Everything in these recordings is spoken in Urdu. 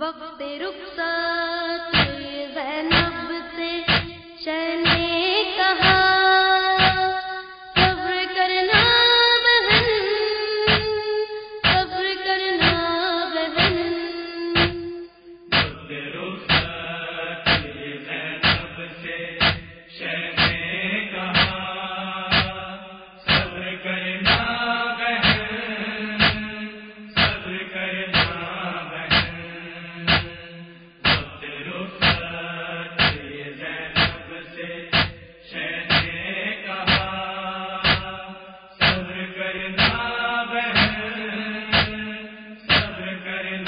وقت رخصت زینب سے شین کر لا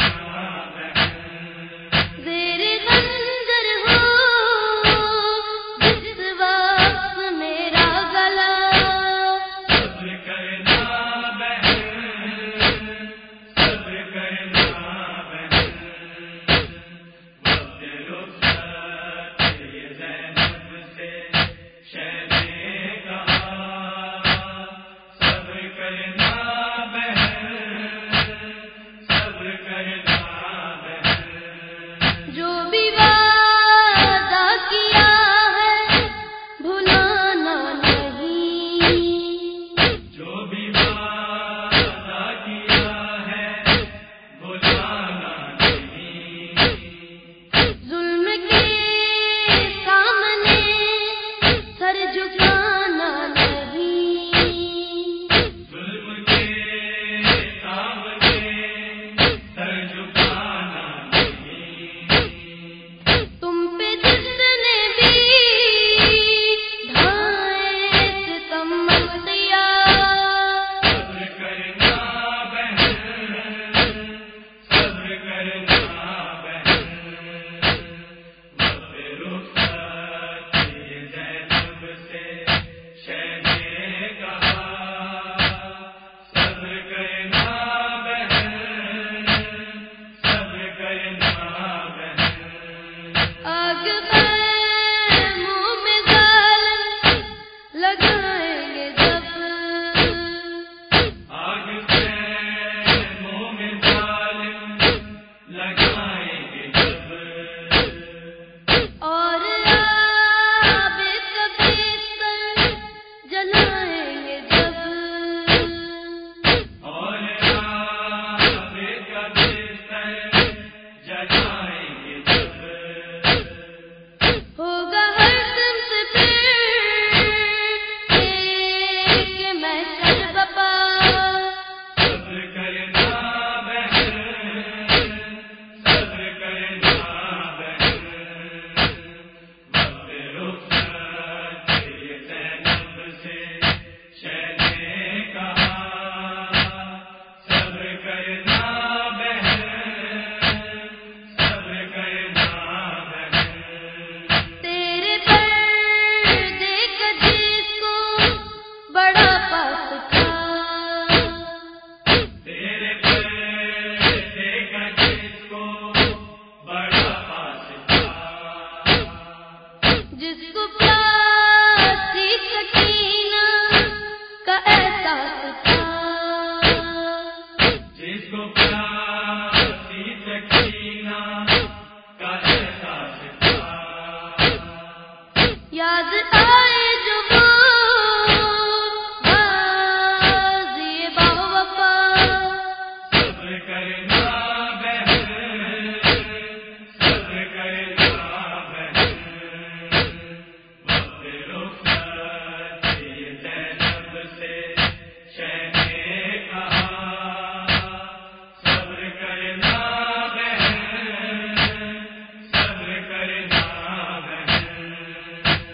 جس کو سکینہ کا جس یاد آ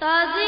تازی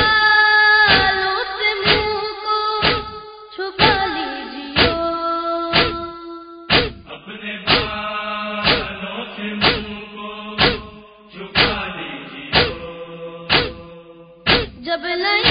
جب نہیں